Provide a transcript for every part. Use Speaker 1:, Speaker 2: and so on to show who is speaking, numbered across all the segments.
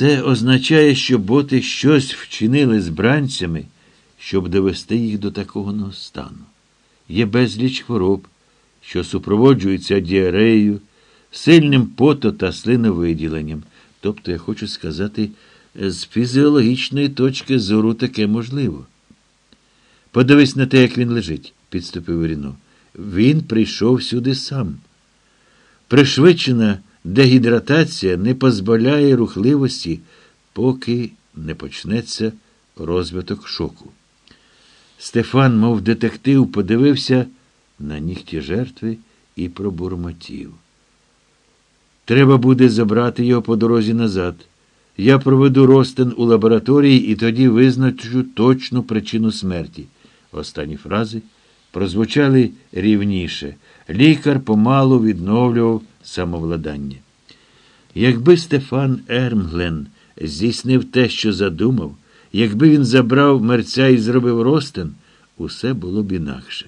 Speaker 1: Це означає, що боти щось вчинили з бранцями, щоб довести їх до такого стану. Є безліч хвороб, що супроводжуються діареєю, сильним пото та слиновиділенням. Тобто, я хочу сказати, з фізіологічної точки зору таке можливо. Подивись на те, як він лежить, підступив Ріно. Він прийшов сюди сам. Пришвидшена дегідратація не позбавляє рухливості, поки не почнеться розвиток шоку. Стефан, мов детектив, подивився на нігті жертви і пробурмотів. Треба буде забрати його по дорозі назад. Я проведу розтин у лабораторії і тоді визначу точну причину смерті. Останні фрази прозвучали рівніше. Лікар помалу відновлював самовладання. Якби Стефан Ермглен здійснив те, що задумав, якби він забрав мерця і зробив розтин, усе було б інакше.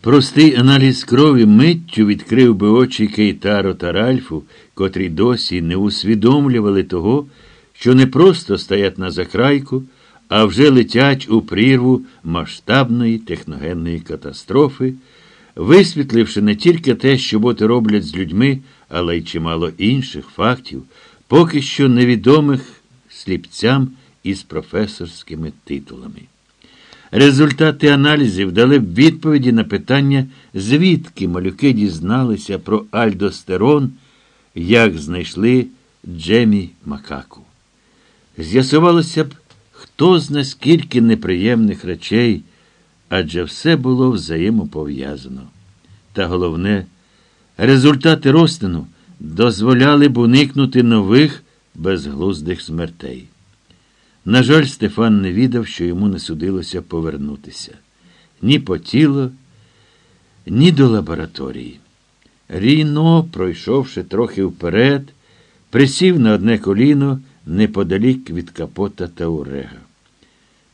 Speaker 1: Простий аналіз крові миттю відкрив би очі Кейтаро та Ральфу, котрі досі не усвідомлювали того, що не просто стоять на закрайку, а вже летять у прірву масштабної техногенної катастрофи, висвітливши не тільки те, що боти роблять з людьми, але й чимало інших фактів, поки що невідомих сліпцям із професорськими титулами. Результати аналізів дали відповіді на питання, звідки малюки дізналися про альдостерон, як знайшли Джемі Макаку. З'ясувалося б, хто зна скільки неприємних речей, адже все було взаємопов'язано. Та головне, результати розтину дозволяли б уникнути нових безглуздих смертей. На жаль, Стефан не відав, що йому не судилося повернутися ні по тіло, ні до лабораторії. Ріно, пройшовши трохи вперед, присів на одне коліно неподалік від капота та урега.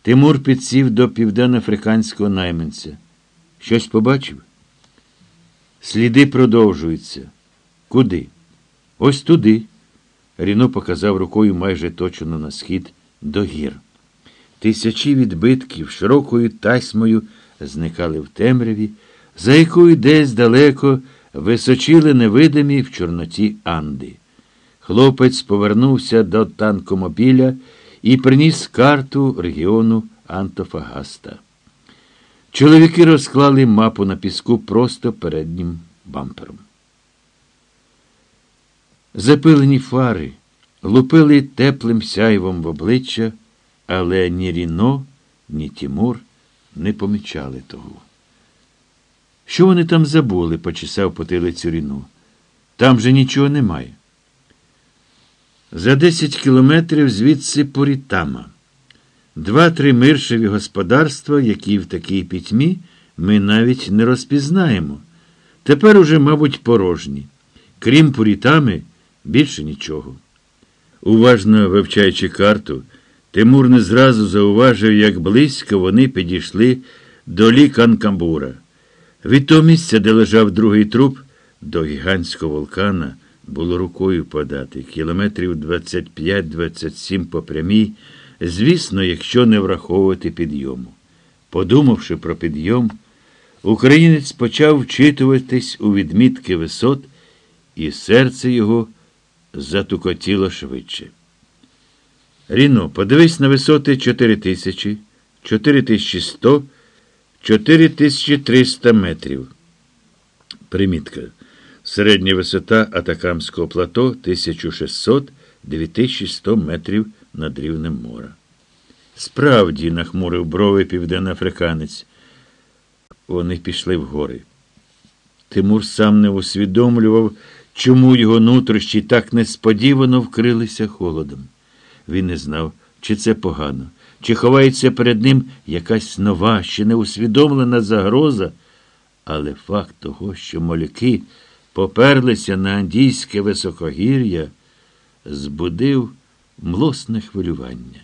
Speaker 1: Тимур підсів до південноафриканського найманця. Щось побачив? Сліди продовжуються. Куди? Ось туди. Ріно показав рукою майже точно на схід до гір. Тисячі відбитків широкою тасьмою зникали в темряві, за якою десь далеко височили невидимі в Чорноті Анди. Хлопець повернувся до танкомобіля і приніс карту регіону Антофагаста. Чоловіки розклали мапу на піску просто переднім бампером. Запилені фари лупили теплим сяйвом в обличчя, але ні Ріно, ні Тімур не помічали того. Що вони там забули? почесав потилицю Ріно. Там же нічого немає. За десять кілометрів звідси Порітама. Два-три миршеві господарства, які в такій пітьмі ми навіть не розпізнаємо. Тепер уже, мабуть, порожні. Крім Пурітами, більше нічого. Уважно вивчаючи карту, Тимур не зразу зауважив, як близько вони підійшли до ліканкамбура. Від того місця, де лежав другий труп, до гігантського вулкана було рукою подати, кілометрів 25-27 по прямій, звісно, якщо не враховувати підйому. Подумавши про підйом, українець почав вчитуватись у відмітки висот, і серце його затукотіло швидше. Ріно, подивись на висоти 4000, 4100, 4300 метрів. Примітка. Середня висота Атакамського плато 1600-9100 метрів над рівнем мора. Справді, нахмурив брови південноафриканець. Вони пішли в гори. Тимур сам не усвідомлював, чому його нутрощі так несподівано вкрилися холодом. Він не знав, чи це погано, чи ховається перед ним якась нова, ще не усвідомлена загроза, але факт того, що моляки поперлися на андійське високогір'я, збудив млосне хвилювання.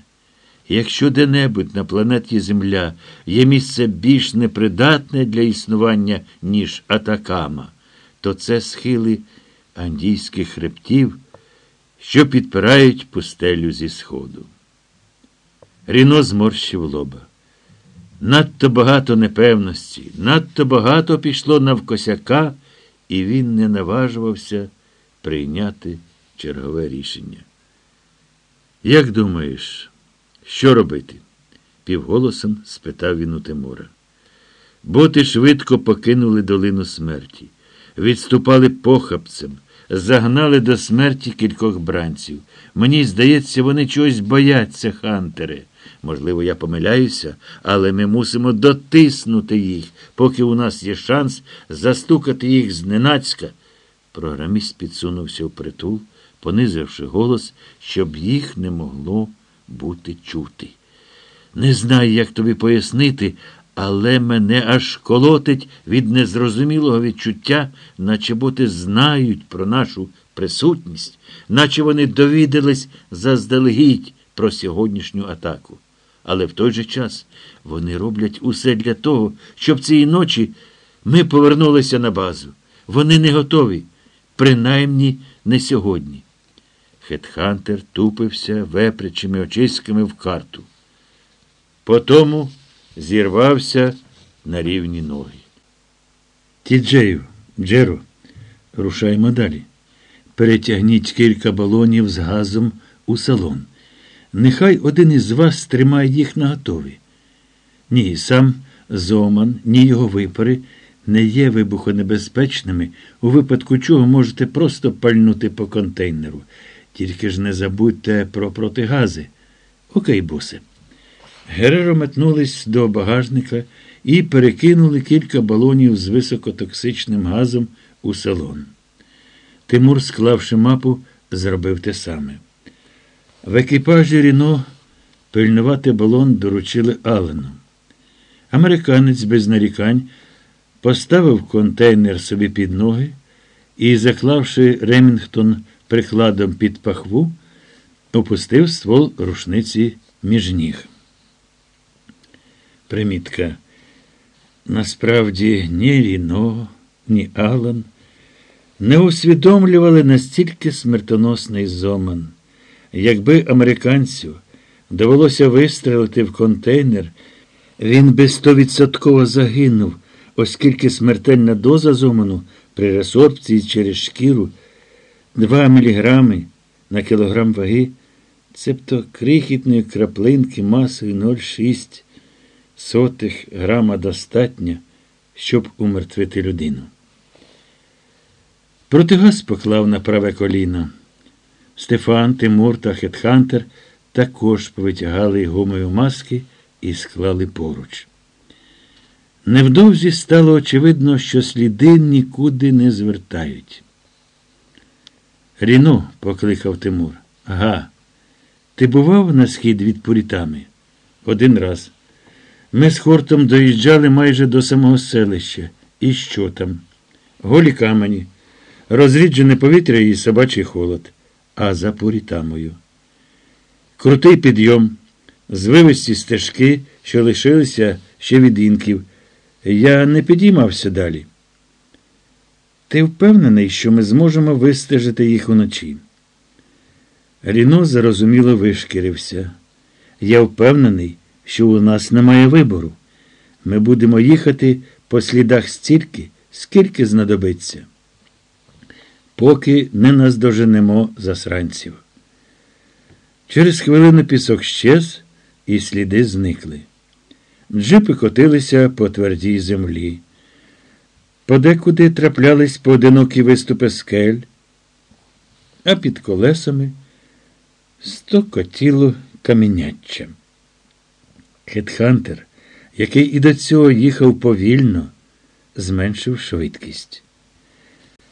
Speaker 1: Якщо де-небудь на планеті Земля є місце більш непридатне для існування, ніж Атакама, то це схили андійських хребтів що підпирають пустелю зі сходу. Ріно зморщив лоба. Надто багато непевності, надто багато пішло навкосяка, і він не наважувався прийняти чергове рішення. Як думаєш, що робити? півголосом спитав він у Тимура. Боти швидко покинули долину смерті, відступали похапцем, загнали до смерті кількох бранців. Мені здається, вони чогось бояться, Хантере. Можливо, я помиляюся, але ми мусимо дотиснути їх, поки у нас є шанс застукати їх зненацька. Програміст підсунувся в притул, понизивши голос, щоб їх не могло бути чути. Не знаю, як тобі пояснити, але мене аж колотить від незрозумілого відчуття, наче боти знають про нашу присутність, наче вони довідались заздалегідь про сьогоднішню атаку. Але в той же час вони роблять усе для того, щоб цієї ночі ми повернулися на базу. Вони не готові, принаймні не сьогодні. Хетхантер тупився вепрячими очиськами в карту. Потому зірвався на рівні ноги. Тіджею, Джеро, рушаємо далі. Перетягніть кілька балонів з газом у салон. Нехай один із вас тримає їх на готові. Ні, сам Зоман, ні його випари не є вибухонебезпечними, у випадку чого можете просто пальнути по контейнеру. Тільки ж не забудьте про протигази. Окей, босе. Гереро метнулись до багажника і перекинули кілька балонів з високотоксичним газом у салон. Тимур, склавши мапу, зробив те саме. В екіпажі Ріно пильнувати балон доручили Алену. Американець без нарікань поставив контейнер собі під ноги і, заклавши Ремінгтон прикладом під пахву, опустив ствол рушниці між ніг. Примітка. Насправді ні Ріно, ні Алан не усвідомлювали настільки смертоносний зоман. Якби американцю довелося вистрелити в контейнер, він би стовідсотково загинув, оскільки смертельна доза зоману при ресорбції через шкіру 2 мг на кілограм ваги, цебто крихітної краплинки масою 0,6 сотих грама достатньо, щоб умертвити людину. Протигаз поклав на праве коліно. Стефан, Тимур та Хетхантер також повитягали гумові маски і склали поруч. Невдовзі стало очевидно, що сліди нікуди не звертають. Ріно, покликав Тимур. Ага. Ти бував на схід від пурітами? Один раз. Ми з хортом доїжджали майже до самого селища. І що там? Голі камені, розріджене повітря і собачий холод, а за пурітамою. Крутий підйом, звивисті стежки, що лишилися ще від інків. Я не підіймався далі. Ти впевнений, що ми зможемо вистежити їх уночі? Ріно зарозуміло вишкірився. Я впевнений, що у нас немає вибору. Ми будемо їхати по слідах стільки, скільки знадобиться, поки не наздоженемо засранців. Через хвилину пісок щез, і сліди зникли. Джипи котилися по твердій землі. Подекуди траплялись поодинокі виступи скель, а під колесами стокотіло каміняччя. Хетхантер, який і до цього їхав повільно, зменшив швидкість.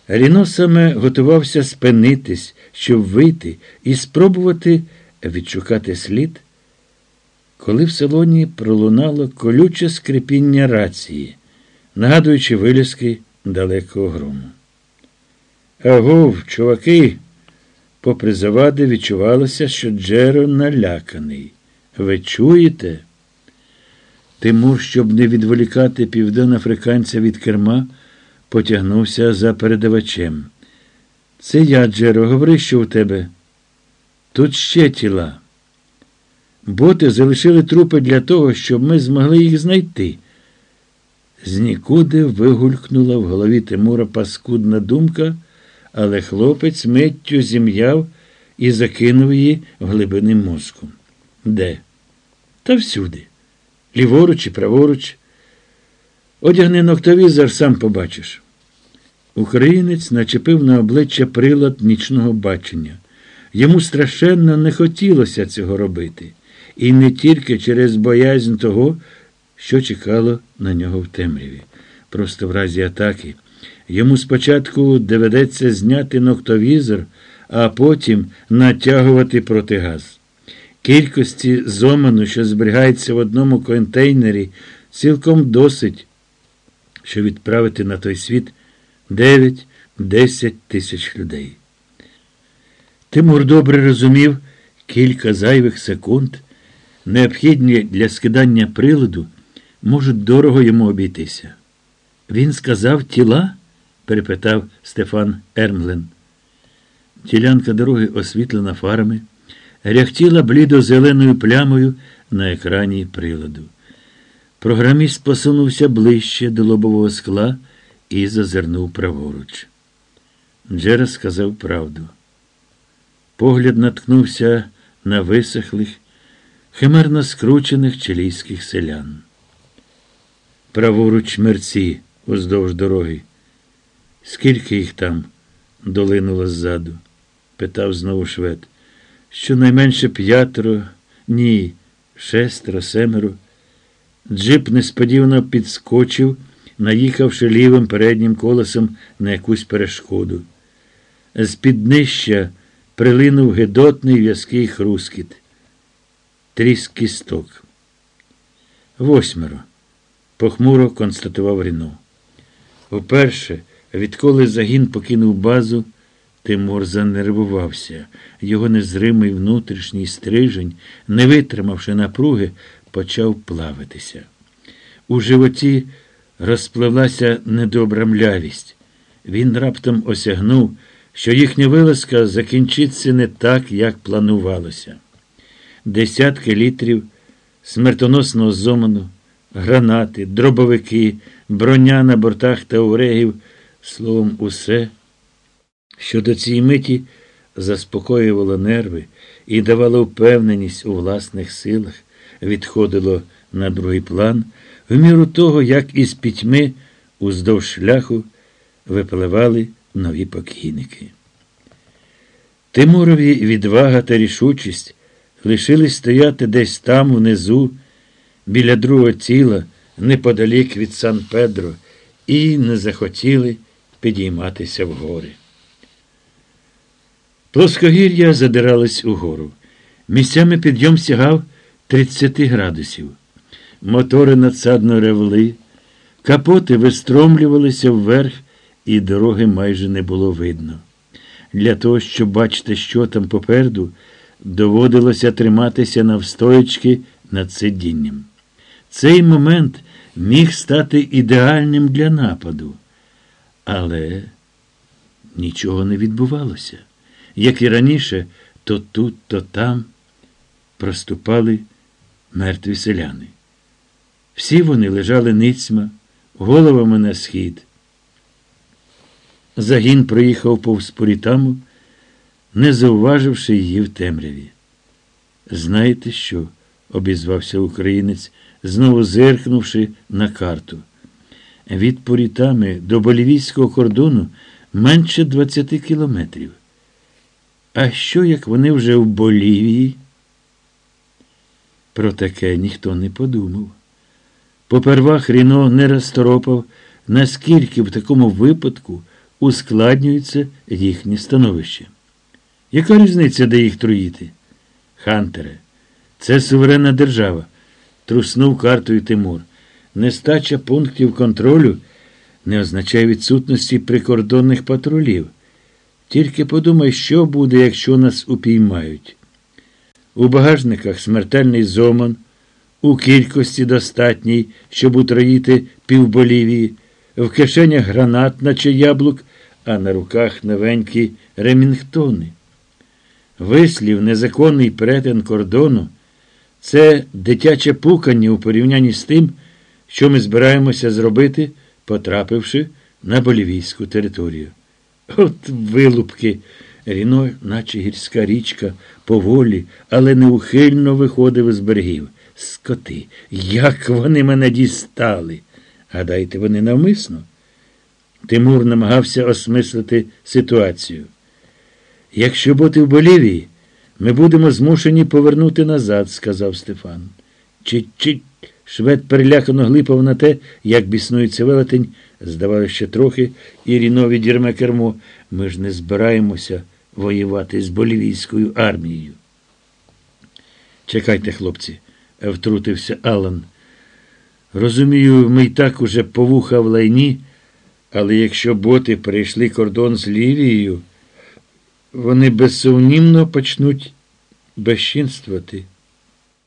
Speaker 1: Ріно саме готувався спинитись, щоб вийти і спробувати відшукати слід, коли в салоні пролунало колюче скрипіння рації, нагадуючи вилізки далекого грому. Агов, чуваки, попри завади, відчувалося, що Джеро наляканий. Ви чуєте? Тимур, щоб не відволікати південноафриканця від керма, потягнувся за передавачем. Це я, Джеро, говори, що у тебе. Тут ще тіла. Боти залишили трупи для того, щоб ми змогли їх знайти. З нікуди вигулькнула в голові Тимура паскудна думка, але хлопець миттю зім'яв і закинув її в глибини мозку. Де? Та всюди. Ліворуч і праворуч. Одягни ноктовізор, сам побачиш. Українець начепив на обличчя прилад нічного бачення. Йому страшенно не хотілося цього робити, і не тільки через боязнь того, що чекало на нього в темряві. Просто в разі атаки йому спочатку доведеться зняти ноктовізор, а потім натягувати протигаз. Кількості зоману, що зберігається в одному контейнері, цілком досить, щоб відправити на той світ 9-10 тисяч людей. Тимур добре розумів кілька зайвих секунд, необхідні для скидання приладу, можуть дорого йому обійтися. Він сказав тіла? перепитав Стефан Ермлен. Ділянка дороги, освітлена фарами, ряхтіла блідо-зеленою плямою на екрані приладу. Програміст посунувся ближче до лобового скла і зазирнув праворуч. Джера сказав правду. Погляд наткнувся на висохлих, химерно скручених чилійських селян. Праворуч мерці уздовж дороги. Скільки їх там? долинуло ззаду, питав знову швед. Щонайменше п'ятеро, ні, шестеро, семеро. Джип несподівано підскочив, наїхавши лівим переднім колесом на якусь перешкоду. З під нижчя прилинув гидотний в'язкий хрускіт. Тріск кісток. Восьмеро. Похмуро констатував Ріно. Уперше, відколи загін покинув базу, Тимур занервувався. Його незримий внутрішній стрижень, не витримавши напруги, почав плавитися. У животі розпливлася недобра млявість. Він раптом осягнув, що їхня вилазка закінчиться не так, як планувалося. Десятки літрів смертоносного зоману, гранати, дробовики, броня на бортах таурегів, словом, усе, що до цієї миті заспокоювало нерви і давало впевненість у власних силах, відходило на другий план, в міру того, як із пітьми уздовж шляху випливали нові покійники. Тимурові відвага та рішучість лишились стояти десь там, внизу, біля другого тіла, неподалік від Сан Педро, і не захотіли підійматися вгори. Плоскогір'я задиралось угору. Місцями підйом сягав 30 градусів. Мотори надсадно ревли, капоти вистромлювалися вверх, і дороги майже не було видно. Для того, щоб бачити, що там попереду, доводилося триматися навстоячки над сидінням. Цей момент міг стати ідеальним для нападу. Але нічого не відбувалося. Як і раніше, то тут, то там проступали мертві селяни. Всі вони лежали ницьма, головами на схід. Загін проїхав повз Пурітаму, не зауваживши її в темряві. Знаєте що? обізвався українець, знову зиркнувши на карту. Від Пурітами до болівійського кордону менше 20 кілометрів. А що, як вони вже в Болівії? Про таке ніхто не подумав. Попервах Ріно не розторопав, наскільки в такому випадку ускладнюється їхнє становище. Яка різниця, де їх труїти? Хантере, це суверенна держава, труснув картою Тимур. Нестача пунктів контролю не означає відсутності прикордонних патрулів. Тільки подумай, що буде, якщо нас упіймають. У багажниках смертельний зоман, у кількості достатній, щоб утроїти півболівії, в кишенях гранат, наче яблук, а на руках новенькі ремінгтони. Вислів незаконний перетин кордону це дитяче пукання у порівнянні з тим, що ми збираємося зробити, потрапивши на болівійську територію. От вилупки. Ріно, наче гірська річка, поволі, але неухильно виходив із берегів. Скоти, як вони мене дістали. Гадаєте, вони навмисно? Тимур намагався осмислити ситуацію. Якщо бути в Болівії, ми будемо змушені повернути назад, сказав Стефан. Чи-чи швед перелякано глипав на те, як біснується велетень, здавалося ще трохи, і Ріно відірме кермо. Ми ж не збираємося воювати з болівійською армією. Чекайте, хлопці, втрутився Алан. Розумію, ми й так уже повуха в лайні, але якщо боти перейшли кордон з Лівією, вони безсумнівно почнуть безчинствувати.